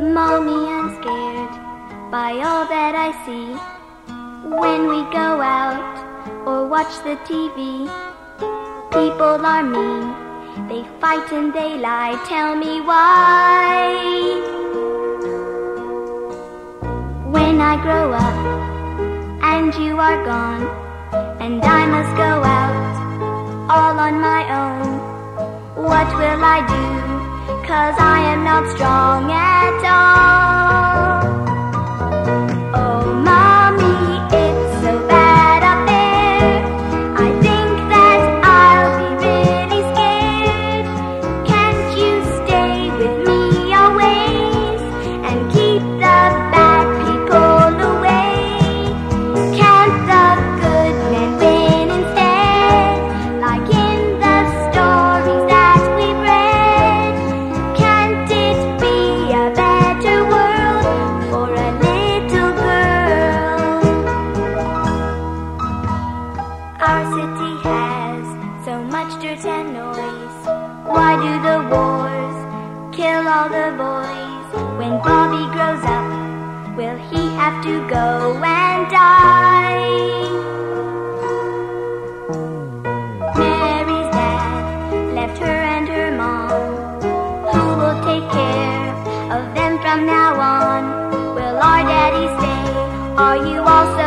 Mommy, I'm scared by all that I see when we go out or watch the TV. People are mean, they fight and they lie. Tell me why. When I grow up and you are gone, and I must go out all on my own, what will I do? Cause I am not strong all the boys. When Bobby grows up, will he have to go and die? Mary's dad left her and her mom. Who will take care of them from now on? Will our daddy stay? Are you also?